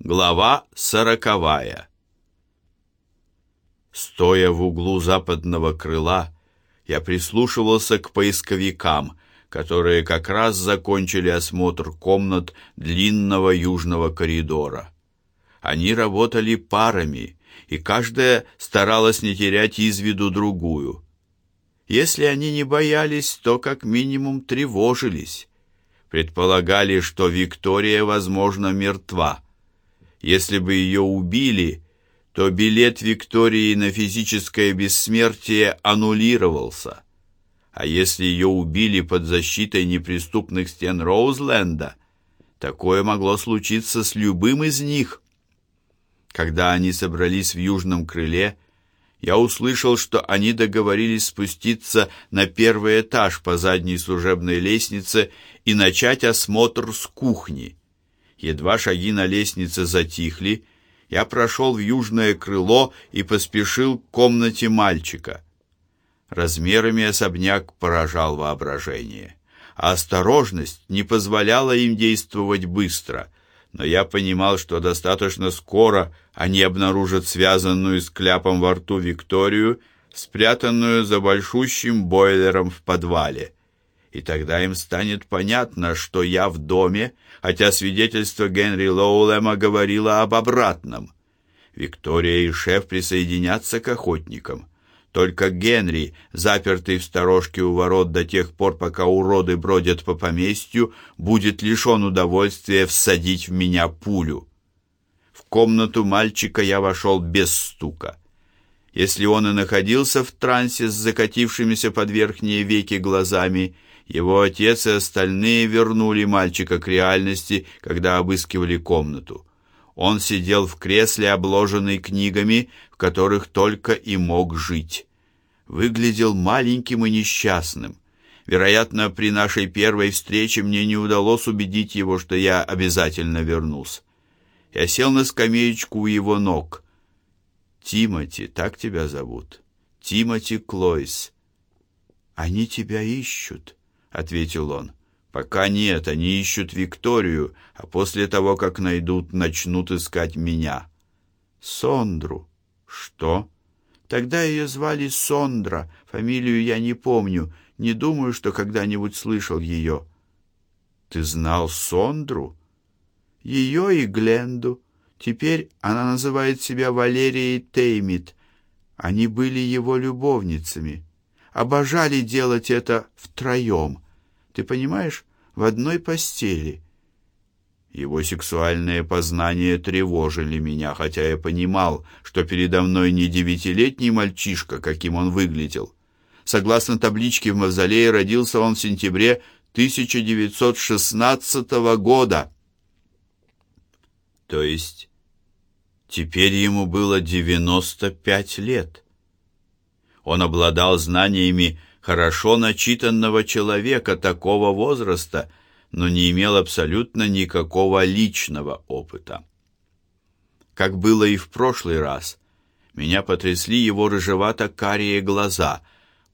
Глава сороковая Стоя в углу западного крыла, я прислушивался к поисковикам, которые как раз закончили осмотр комнат длинного южного коридора. Они работали парами, и каждая старалась не терять из виду другую. Если они не боялись, то как минимум тревожились. Предполагали, что Виктория, возможно, мертва. Если бы ее убили, то билет Виктории на физическое бессмертие аннулировался. А если ее убили под защитой неприступных стен Роузленда, такое могло случиться с любым из них. Когда они собрались в южном крыле, я услышал, что они договорились спуститься на первый этаж по задней служебной лестнице и начать осмотр с кухни. Едва шаги на лестнице затихли, я прошел в южное крыло и поспешил к комнате мальчика. Размерами особняк поражал воображение, а осторожность не позволяла им действовать быстро. Но я понимал, что достаточно скоро они обнаружат связанную с кляпом во рту Викторию, спрятанную за большущим бойлером в подвале и тогда им станет понятно, что я в доме, хотя свидетельство Генри Лоулема говорило об обратном. Виктория и шеф присоединятся к охотникам. Только Генри, запертый в сторожке у ворот до тех пор, пока уроды бродят по поместью, будет лишен удовольствия всадить в меня пулю. В комнату мальчика я вошел без стука. Если он и находился в трансе с закатившимися под верхние веки глазами, его отец и остальные вернули мальчика к реальности, когда обыскивали комнату. Он сидел в кресле, обложенный книгами, в которых только и мог жить. Выглядел маленьким и несчастным. Вероятно, при нашей первой встрече мне не удалось убедить его, что я обязательно вернусь. Я сел на скамеечку у его ног. Тимати, так тебя зовут? Тимати Клойс. Они тебя ищут. — ответил он. «Пока нет, они ищут Викторию, а после того, как найдут, начнут искать меня». «Сондру». «Что?» «Тогда ее звали Сондра, фамилию я не помню, не думаю, что когда-нибудь слышал ее». «Ты знал Сондру?» «Ее и Гленду. Теперь она называет себя Валерией Теймит. Они были его любовницами» обожали делать это втроем. Ты понимаешь, в одной постели. Его сексуальные познания тревожили меня, хотя я понимал, что передо мной не девятилетний мальчишка, каким он выглядел. Согласно табличке в мавзолее, родился он в сентябре 1916 года. То есть теперь ему было 95 лет. Он обладал знаниями хорошо начитанного человека такого возраста, но не имел абсолютно никакого личного опыта. Как было и в прошлый раз, меня потрясли его рыжевато-карие глаза,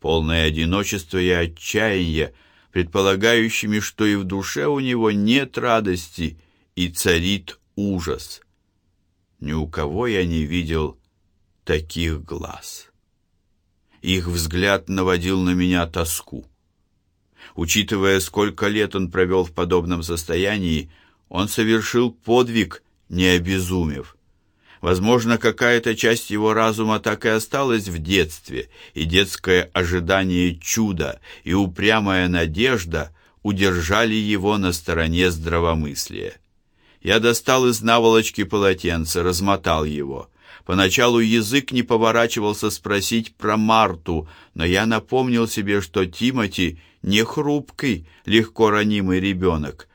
полное одиночества и отчаяния, предполагающими, что и в душе у него нет радости и царит ужас. Ни у кого я не видел таких глаз. Их взгляд наводил на меня тоску. Учитывая, сколько лет он провел в подобном состоянии, он совершил подвиг, не обезумев. Возможно, какая-то часть его разума так и осталась в детстве, и детское ожидание чуда и упрямая надежда удержали его на стороне здравомыслия. Я достал из наволочки полотенце, размотал его. Поначалу язык не поворачивался спросить про Марту, но я напомнил себе, что Тимати не хрупкий, легко ранимый ребенок.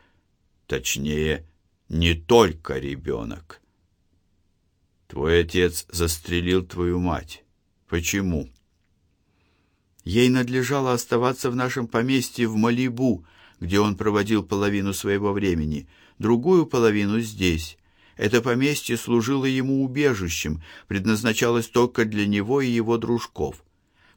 Точнее, не только ребенок. Твой отец застрелил твою мать. Почему? Ей надлежало оставаться в нашем поместье в Малибу, где он проводил половину своего времени, другую половину здесь. Это поместье служило ему убежищем, предназначалось только для него и его дружков.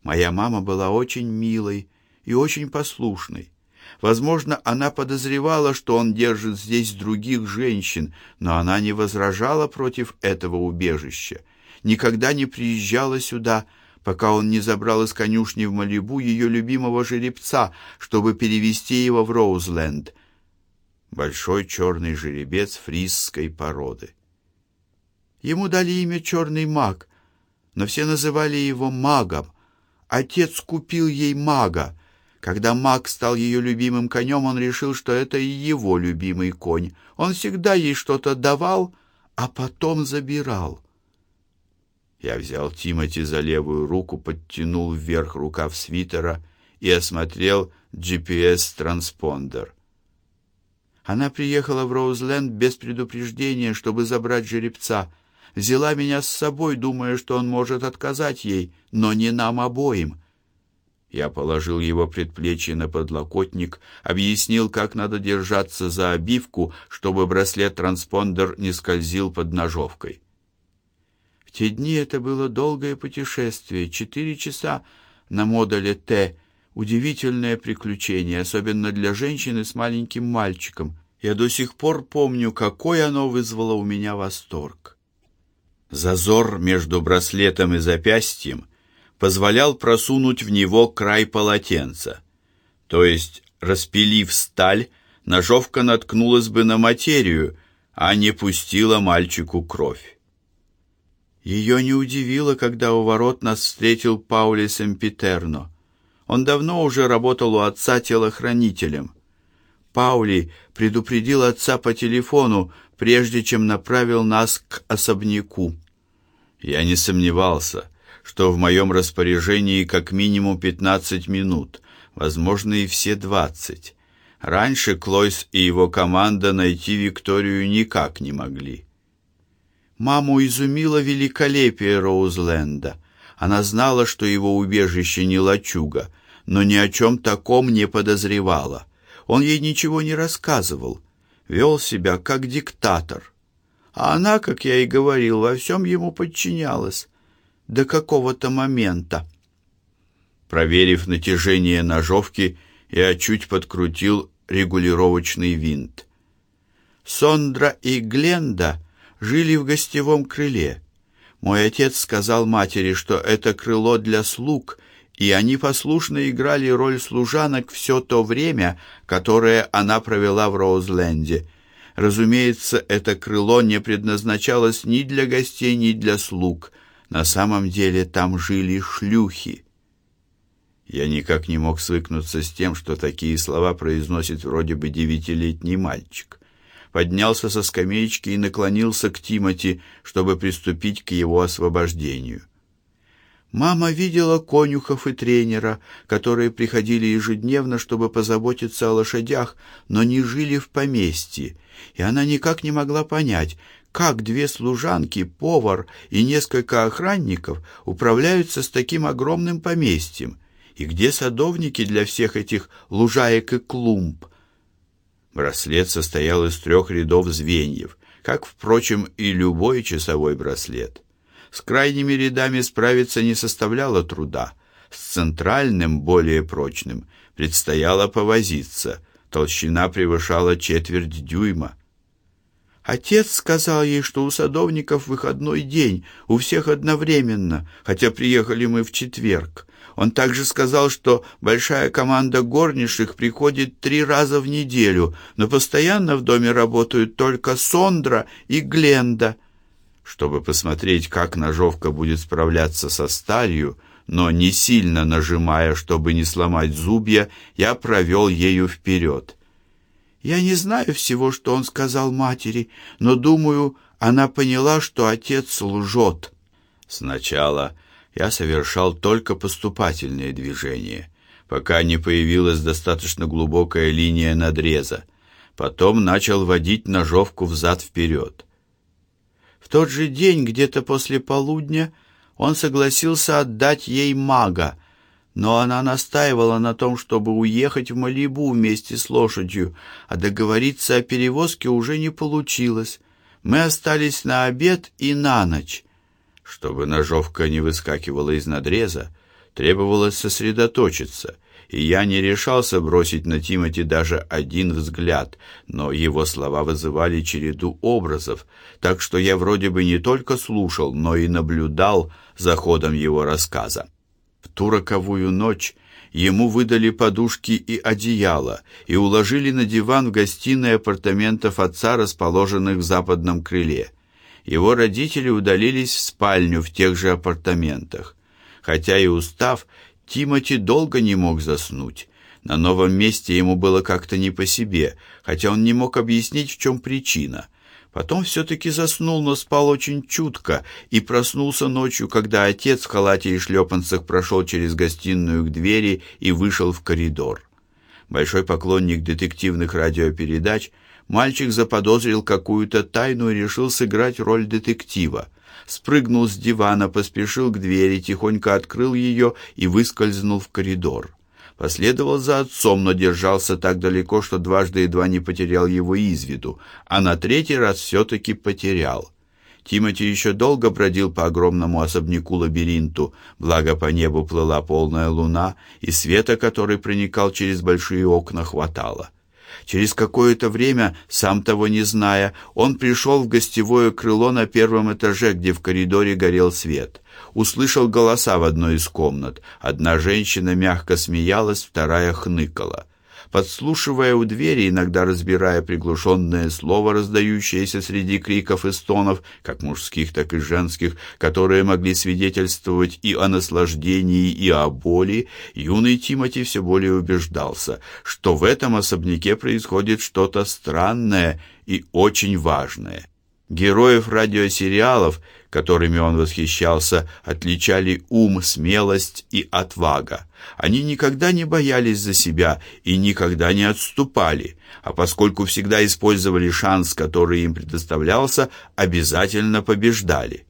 Моя мама была очень милой и очень послушной. Возможно, она подозревала, что он держит здесь других женщин, но она не возражала против этого убежища. Никогда не приезжала сюда, пока он не забрал из конюшни в Малибу ее любимого жеребца, чтобы перевести его в Роузленд. Большой черный жеребец фрисской породы. Ему дали имя Черный маг, но все называли его магом. Отец купил ей мага. Когда маг стал ее любимым конем, он решил, что это и его любимый конь. Он всегда ей что-то давал, а потом забирал. Я взял Тимати за левую руку, подтянул вверх рукав свитера и осмотрел GPS-транспондер. Она приехала в Роузленд без предупреждения, чтобы забрать жеребца. Взяла меня с собой, думая, что он может отказать ей, но не нам обоим. Я положил его предплечье на подлокотник, объяснил, как надо держаться за обивку, чтобы браслет-транспондер не скользил под ножовкой те дни это было долгое путешествие, четыре часа на модуле Т. Удивительное приключение, особенно для женщины с маленьким мальчиком. Я до сих пор помню, какой оно вызвало у меня восторг. Зазор между браслетом и запястьем позволял просунуть в него край полотенца. То есть, распилив сталь, ножовка наткнулась бы на материю, а не пустила мальчику кровь. Ее не удивило, когда у ворот нас встретил Паули Семпитерно. Он давно уже работал у отца телохранителем. Паули предупредил отца по телефону, прежде чем направил нас к особняку. Я не сомневался, что в моем распоряжении как минимум пятнадцать минут, возможно, и все двадцать. Раньше Клойс и его команда найти Викторию никак не могли. Маму изумило великолепие Роузленда. Она знала, что его убежище не лачуга, но ни о чем таком не подозревала. Он ей ничего не рассказывал, вел себя как диктатор. А она, как я и говорил, во всем ему подчинялась до какого-то момента. Проверив натяжение ножовки, я чуть подкрутил регулировочный винт. Сондра и Гленда жили в гостевом крыле. Мой отец сказал матери, что это крыло для слуг, и они послушно играли роль служанок все то время, которое она провела в Роузленде. Разумеется, это крыло не предназначалось ни для гостей, ни для слуг. На самом деле там жили шлюхи. Я никак не мог свыкнуться с тем, что такие слова произносит вроде бы девятилетний мальчик поднялся со скамеечки и наклонился к Тимати, чтобы приступить к его освобождению. Мама видела конюхов и тренера, которые приходили ежедневно, чтобы позаботиться о лошадях, но не жили в поместье, и она никак не могла понять, как две служанки, повар и несколько охранников управляются с таким огромным поместьем, и где садовники для всех этих лужаек и клумб. Браслет состоял из трех рядов звеньев, как, впрочем, и любой часовой браслет. С крайними рядами справиться не составляло труда. С центральным, более прочным, предстояло повозиться. Толщина превышала четверть дюйма. Отец сказал ей, что у садовников выходной день, у всех одновременно, хотя приехали мы в четверг. Он также сказал, что большая команда горничных приходит три раза в неделю, но постоянно в доме работают только Сондра и Гленда. Чтобы посмотреть, как ножовка будет справляться со сталью, но не сильно нажимая, чтобы не сломать зубья, я провел ею вперед. Я не знаю всего, что он сказал матери, но думаю, она поняла, что отец лжет. Сначала я совершал только поступательные движения, пока не появилась достаточно глубокая линия надреза. Потом начал водить ножовку взад-вперед. В тот же день, где-то после полудня, он согласился отдать ей мага, но она настаивала на том, чтобы уехать в Малибу вместе с лошадью, а договориться о перевозке уже не получилось. Мы остались на обед и на ночь. Чтобы ножовка не выскакивала из надреза, требовалось сосредоточиться, и я не решался бросить на Тимати даже один взгляд, но его слова вызывали череду образов, так что я вроде бы не только слушал, но и наблюдал за ходом его рассказа. В ту роковую ночь ему выдали подушки и одеяло и уложили на диван в гостиной апартаментов отца, расположенных в западном крыле. Его родители удалились в спальню в тех же апартаментах. Хотя и устав, Тимати долго не мог заснуть. На новом месте ему было как-то не по себе, хотя он не мог объяснить, в чем причина. Потом все-таки заснул, но спал очень чутко и проснулся ночью, когда отец в халате и шлепанцах прошел через гостиную к двери и вышел в коридор. Большой поклонник детективных радиопередач, мальчик заподозрил какую-то тайну и решил сыграть роль детектива – спрыгнул с дивана, поспешил к двери, тихонько открыл ее и выскользнул в коридор. Последовал за отцом, но держался так далеко, что дважды едва не потерял его из виду, а на третий раз все-таки потерял. Тимати еще долго бродил по огромному особняку-лабиринту, благо по небу плыла полная луна, и света, который проникал через большие окна, хватало. Через какое-то время, сам того не зная, он пришел в гостевое крыло на первом этаже, где в коридоре горел свет. Услышал голоса в одной из комнат. Одна женщина мягко смеялась, вторая хныкала подслушивая у двери, иногда разбирая приглушенное слово, раздающееся среди криков и стонов, как мужских, так и женских, которые могли свидетельствовать и о наслаждении, и о боли, юный Тимати все более убеждался, что в этом особняке происходит что-то странное и очень важное. Героев радиосериалов, которыми он восхищался, отличали ум, смелость и отвага. Они никогда не боялись за себя и никогда не отступали, а поскольку всегда использовали шанс, который им предоставлялся, обязательно побеждали.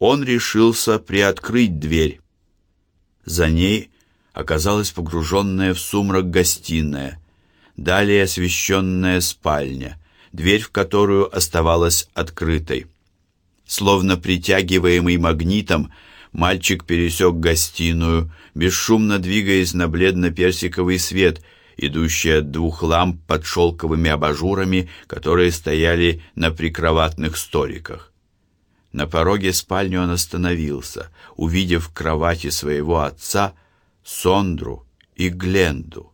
Он решился приоткрыть дверь. За ней оказалась погруженная в сумрак гостиная, далее освещенная спальня, дверь в которую оставалась открытой. Словно притягиваемый магнитом, мальчик пересек гостиную, бесшумно двигаясь на бледно-персиковый свет, идущий от двух ламп под шелковыми абажурами, которые стояли на прикроватных столиках. На пороге спальни он остановился, увидев в кровати своего отца Сондру и Гленду.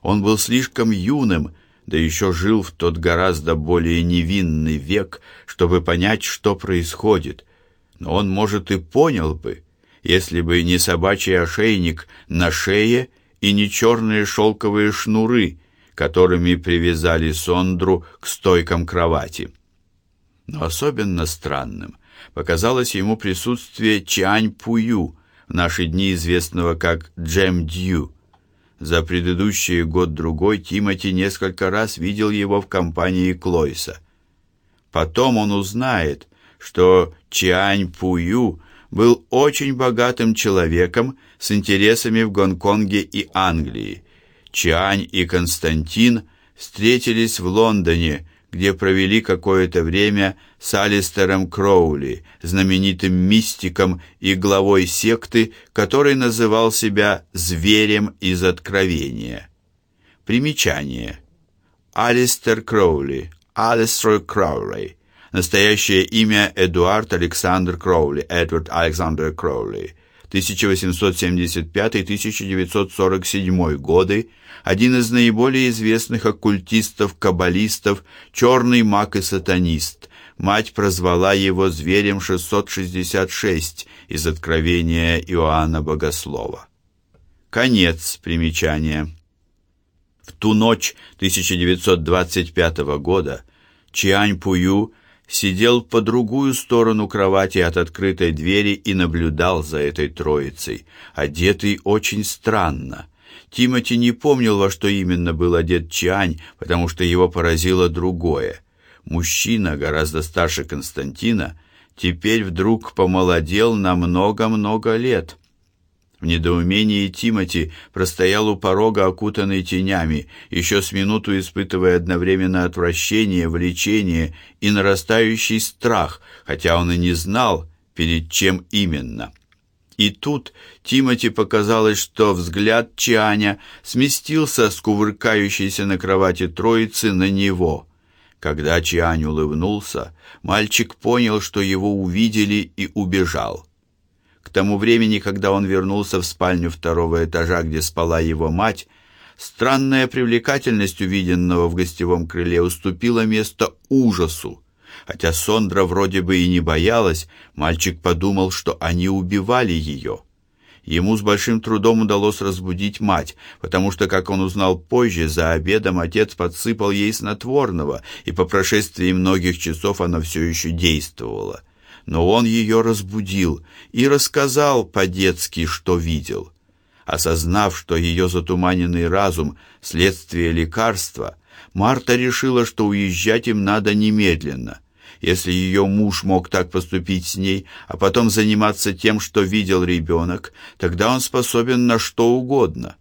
Он был слишком юным, да еще жил в тот гораздо более невинный век, чтобы понять, что происходит. Но он, может, и понял бы, если бы не собачий ошейник на шее и не черные шелковые шнуры, которыми привязали Сондру к стойкам кровати. Но особенно странным показалось ему присутствие Чань Пую, в наши дни известного как Джем Дью, за предыдущий год-другой Тимати несколько раз видел его в компании Клойса. Потом он узнает, что Чиань Пую был очень богатым человеком с интересами в Гонконге и Англии. Чиань и Константин встретились в Лондоне, где провели какое-то время с Алистером Кроули, знаменитым мистиком и главой секты, который называл себя «зверем из откровения». Примечание. Алистер Кроули, Алистер Кроули. Настоящее имя Эдуард Александр Кроули, Эдвард Александр Кроули. 1875-1947 годы, один из наиболее известных оккультистов-каббалистов, черный маг и сатанист. Мать прозвала его зверем 666 из Откровения Иоанна Богослова. Конец примечания. В ту ночь 1925 года Чиань Пую сидел по другую сторону кровати от открытой двери и наблюдал за этой троицей, одетый очень странно. Тимати не помнил, во что именно был одет Чань, потому что его поразило другое. Мужчина, гораздо старше Константина, теперь вдруг помолодел на много-много лет. В недоумении Тимати простоял у порога, окутанный тенями, еще с минуту испытывая одновременно отвращение, влечение и нарастающий страх, хотя он и не знал, перед чем именно. И тут Тимати показалось, что взгляд Чаня сместился с кувыркающейся на кровати троицы на него. Когда Чиань улыбнулся, мальчик понял, что его увидели и убежал. К тому времени, когда он вернулся в спальню второго этажа, где спала его мать, странная привлекательность увиденного в гостевом крыле уступила место ужасу. Хотя Сондра вроде бы и не боялась, мальчик подумал, что они убивали ее. Ему с большим трудом удалось разбудить мать, потому что, как он узнал позже, за обедом отец подсыпал ей снотворного, и по прошествии многих часов она все еще действовала. Но он ее разбудил и рассказал по-детски, что видел. Осознав, что ее затуманенный разум – следствие лекарства, Марта решила, что уезжать им надо немедленно – если ее муж мог так поступить с ней, а потом заниматься тем, что видел ребенок, тогда он способен на что угодно.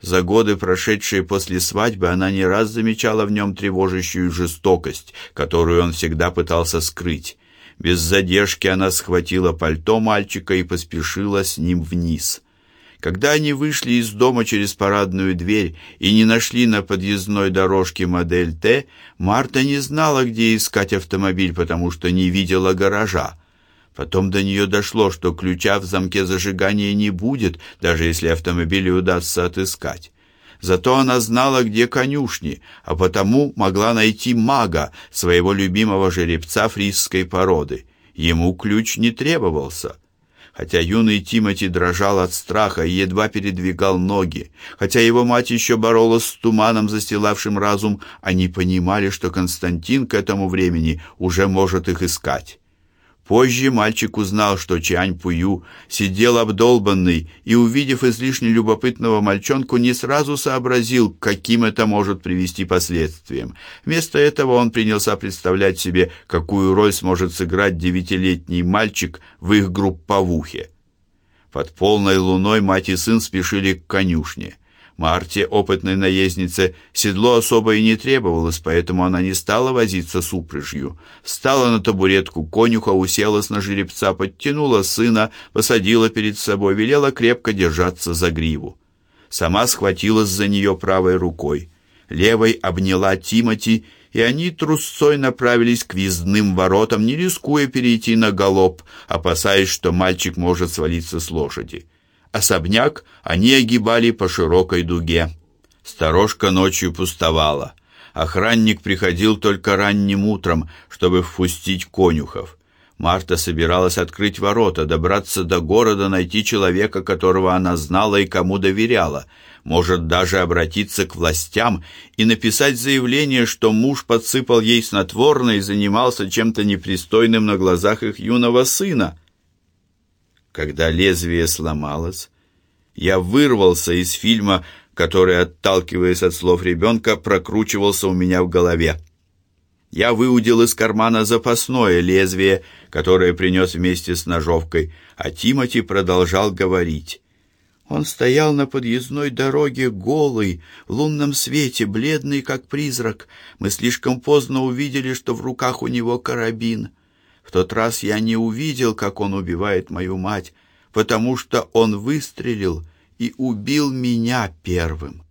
За годы, прошедшие после свадьбы, она не раз замечала в нем тревожащую жестокость, которую он всегда пытался скрыть. Без задержки она схватила пальто мальчика и поспешила с ним вниз. Когда они вышли из дома через парадную дверь и не нашли на подъездной дорожке модель Т, Марта не знала, где искать автомобиль, потому что не видела гаража. Потом до нее дошло, что ключа в замке зажигания не будет, даже если автомобиль удастся отыскать. Зато она знала, где конюшни, а потому могла найти мага, своего любимого жеребца фрисской породы. Ему ключ не требовался хотя юный Тимати дрожал от страха и едва передвигал ноги, хотя его мать еще боролась с туманом, застилавшим разум, они понимали, что Константин к этому времени уже может их искать. Позже мальчик узнал, что Чань Пую сидел обдолбанный и, увидев излишне любопытного мальчонку, не сразу сообразил, каким это может привести последствиям. Вместо этого он принялся представлять себе, какую роль сможет сыграть девятилетний мальчик в их групповухе. Под полной луной мать и сын спешили к конюшне. Марте, опытной наезднице, седло особо и не требовалось, поэтому она не стала возиться с упряжью. Встала на табуретку конюха, уселась на жеребца, подтянула сына, посадила перед собой, велела крепко держаться за гриву. Сама схватилась за нее правой рукой. Левой обняла Тимати, и они трусцой направились к въездным воротам, не рискуя перейти на галоп, опасаясь, что мальчик может свалиться с лошади. Особняк они огибали по широкой дуге. Сторожка ночью пустовала. Охранник приходил только ранним утром, чтобы впустить конюхов. Марта собиралась открыть ворота, добраться до города, найти человека, которого она знала и кому доверяла, может даже обратиться к властям и написать заявление, что муж подсыпал ей снотворное и занимался чем-то непристойным на глазах их юного сына. Когда лезвие сломалось, я вырвался из фильма, который, отталкиваясь от слов ребенка, прокручивался у меня в голове. Я выудил из кармана запасное лезвие, которое принес вместе с ножовкой, а Тимати продолжал говорить. Он стоял на подъездной дороге голый, в лунном свете, бледный как призрак. Мы слишком поздно увидели, что в руках у него карабин. Тот раз я не увидел, как он убивает мою мать, потому что он выстрелил и убил меня первым.